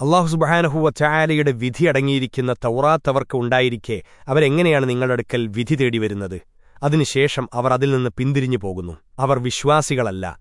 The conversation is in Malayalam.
അള്ളാഹു സുബഹാനഹുവ ചായാലയുടെ വിധി അടങ്ങിയിരിക്കുന്ന തൗറാത്തവർക്ക് ഉണ്ടായിരിക്കെ അവരെങ്ങനെയാണ് നിങ്ങളുടെ അടുക്കൽ വിധി തേടി വരുന്നത് അതിനുശേഷം അവർ അതിൽ നിന്ന് പിന്തിരിഞ്ഞു പോകുന്നു. അവർ വിശ്വാസികളല്ല.